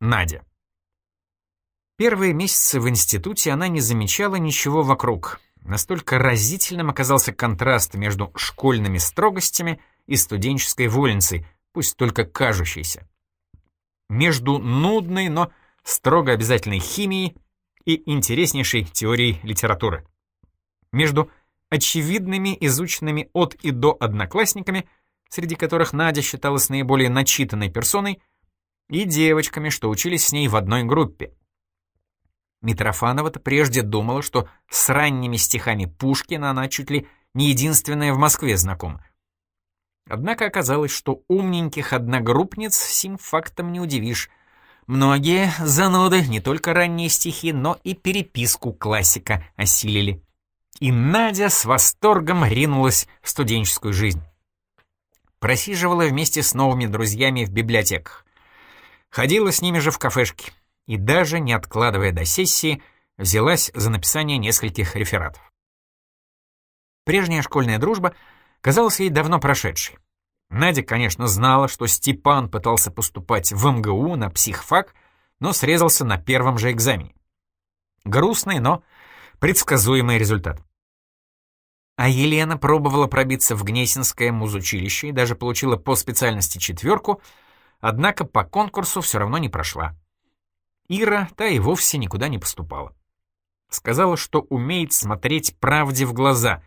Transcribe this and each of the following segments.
Надя. Первые месяцы в институте она не замечала ничего вокруг. Настолько разительным оказался контраст между школьными строгостями и студенческой вольницей, пусть только кажущейся. Между нудной, но строго обязательной химией и интереснейшей теорией литературы. Между очевидными изученными от и до одноклассниками, среди которых Надя считалась наиболее начитанной персоной, и девочками, что учились с ней в одной группе. Митрофанова-то прежде думала, что с ранними стихами Пушкина она чуть ли не единственная в Москве знакома. Однако оказалось, что умненьких одногруппниц сим фактом не удивишь. Многие зануды не только ранние стихи, но и переписку классика осилили. И Надя с восторгом ринулась в студенческую жизнь. Просиживала вместе с новыми друзьями в библиотеках. Ходила с ними же в кафешки и даже, не откладывая до сессии, взялась за написание нескольких рефератов. Прежняя школьная дружба казалась ей давно прошедшей. Надя, конечно, знала, что Степан пытался поступать в МГУ на психфак, но срезался на первом же экзамене. Грустный, но предсказуемый результат. А Елена пробовала пробиться в Гнесинское музучилище и даже получила по специальности четверку, однако по конкурсу все равно не прошла. Ира та и вовсе никуда не поступала. Сказала, что умеет смотреть правде в глаза.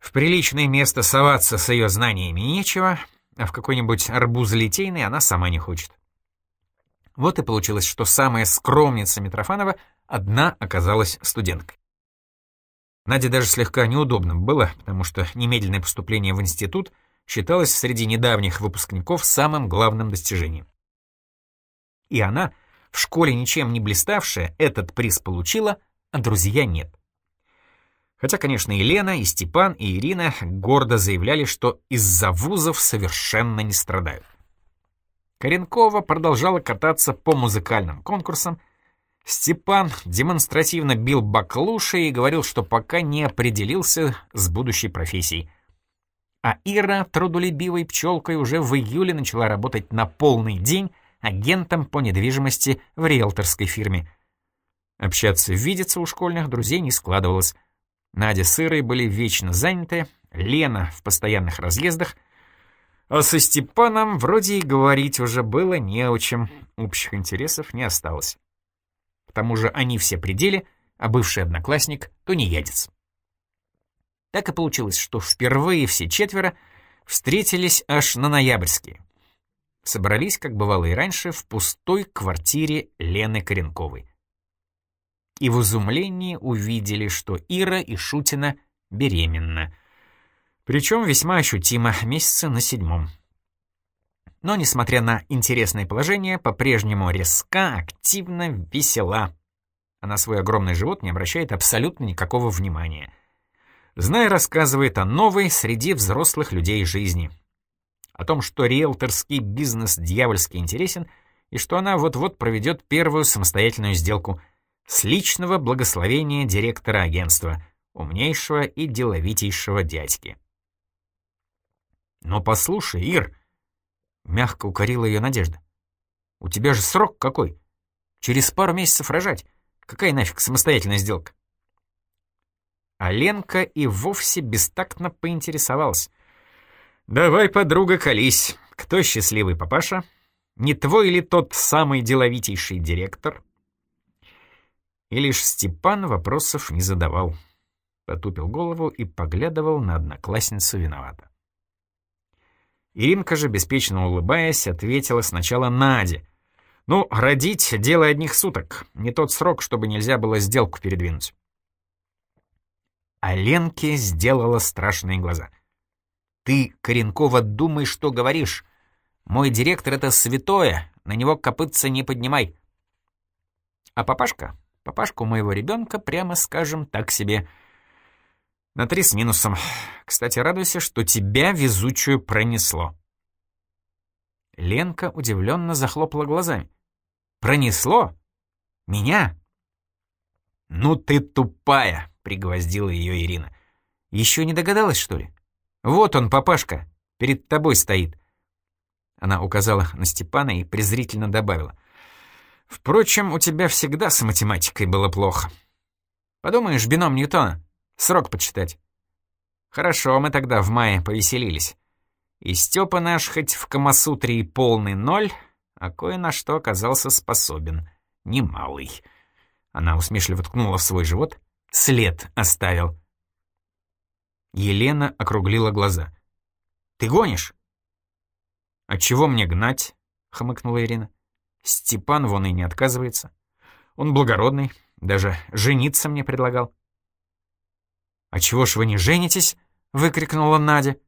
В приличное место соваться с ее знаниями нечего, а в какой-нибудь арбуз литейный она сама не хочет. Вот и получилось, что самая скромница Митрофанова одна оказалась студенткой. Наде даже слегка неудобно было, потому что немедленное поступление в институт считалось среди недавних выпускников самым главным достижением. И она — в школе ничем не блиставшая этот приз получила, а друзья нет. Хотя, конечно, и Лена, и Степан, и Ирина гордо заявляли, что из-за вузов совершенно не страдают. Коренкова продолжала кататься по музыкальным конкурсам. Степан демонстративно бил баклуши и говорил, что пока не определился с будущей профессией. А Ира, трудолюбивой пчелкой, уже в июле начала работать на полный день — агентом по недвижимости в риэлторской фирме. Общаться видеться у школьных друзей не складывалось. Надя с Ирой были вечно заняты, Лена в постоянных разъездах, а со Степаном вроде и говорить уже было не о чем, общих интересов не осталось. К тому же они все пределе, а бывший одноклассник — то не ядец. Так и получилось, что впервые все четверо встретились аж на ноябрьские собрались, как бывало и раньше, в пустой квартире Лены Коренковой. И в изумлении увидели, что Ира и Шутина беременна. Причем весьма ощутимо, месяца на седьмом. Но, несмотря на интересное положение, по-прежнему резка, активно, весела. Она свой огромный живот не обращает абсолютно никакого внимания. Зная, рассказывает о новой среди взрослых людей жизни — о том, что риэлторский бизнес дьявольски интересен и что она вот-вот проведет первую самостоятельную сделку с личного благословения директора агентства, умнейшего и деловитейшего дядьки. «Но послушай, Ир», — мягко укорила ее Надежда, — «у тебя же срок какой? Через пару месяцев рожать. Какая нафиг самостоятельная сделка?» А Ленка и вовсе бестактно поинтересовалась. «Давай, подруга, колись. Кто счастливый папаша? Не твой ли тот самый деловитейший директор?» И лишь Степан вопросов не задавал. Потупил голову и поглядывал на одноклассницу виновато. Иринка же, беспечно улыбаясь, ответила сначала Наде. «Ну, родить — дело одних суток. Не тот срок, чтобы нельзя было сделку передвинуть». А Ленке сделала страшные глаза. Ты, Коренкова, думай, что говоришь. Мой директор — это святое, на него копытца не поднимай. А папашка? Папашку моего ребенка, прямо скажем, так себе. На три с минусом. Кстати, радуйся, что тебя везучую пронесло. Ленка удивленно захлопала глазами. «Пронесло? Меня?» «Ну ты тупая!» — пригвоздила ее Ирина. «Еще не догадалась, что ли?» «Вот он, папашка, перед тобой стоит». Она указала на Степана и презрительно добавила. Впрочем, у тебя всегда с математикой было плохо. Подумаешь, бином Ньютона. Срок подсчитать. Хорошо, мы тогда в мае повеселились. И Степа наш хоть в Камасутре и полный ноль, а кое на что оказался способен. Немалый. Она усмешливо ткнула в свой живот. След оставил. Елена округлила глаза. «Ты гонишь?» «А чего мне гнать?» — хмыкнула Ирина. «Степан вон и не отказывается. Он благородный, даже жениться мне предлагал». «А чего ж вы не женитесь?» — выкрикнула Надя.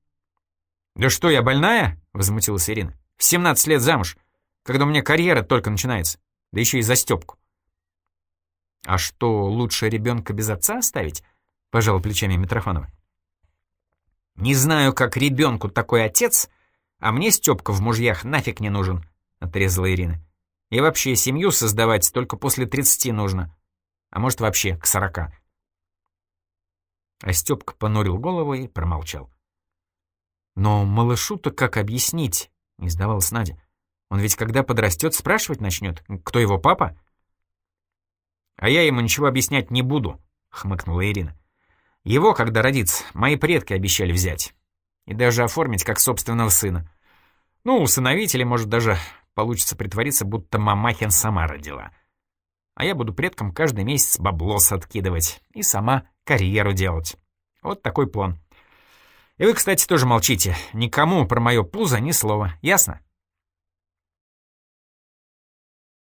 «Да что, я больная?» — возмутилась Ирина. «В 17 лет замуж, когда у меня карьера только начинается, да еще и за Степку». «А что, лучше ребенка без отца оставить?» — пожал плечами Митрофанова. «Не знаю, как ребенку такой отец, а мне Степка в мужьях нафиг не нужен», — отрезала Ирина. «И вообще семью создавать только после 30 нужно, а может вообще к 40. А Степка понурил голову и промолчал. «Но малышу-то как объяснить?» — не сдавалась Надя. «Он ведь когда подрастет, спрашивать начнет, кто его папа?» «А я ему ничего объяснять не буду», — хмыкнула Ирина. «Его, когда родится, мои предки обещали взять. И даже оформить как собственного сына. Ну, усыновить или, может, даже получится притвориться, будто Мамахин сама родила. А я буду предкам каждый месяц баблос откидывать и сама карьеру делать. Вот такой план. И вы, кстати, тоже молчите. Никому про мое пузо ни слова. Ясно?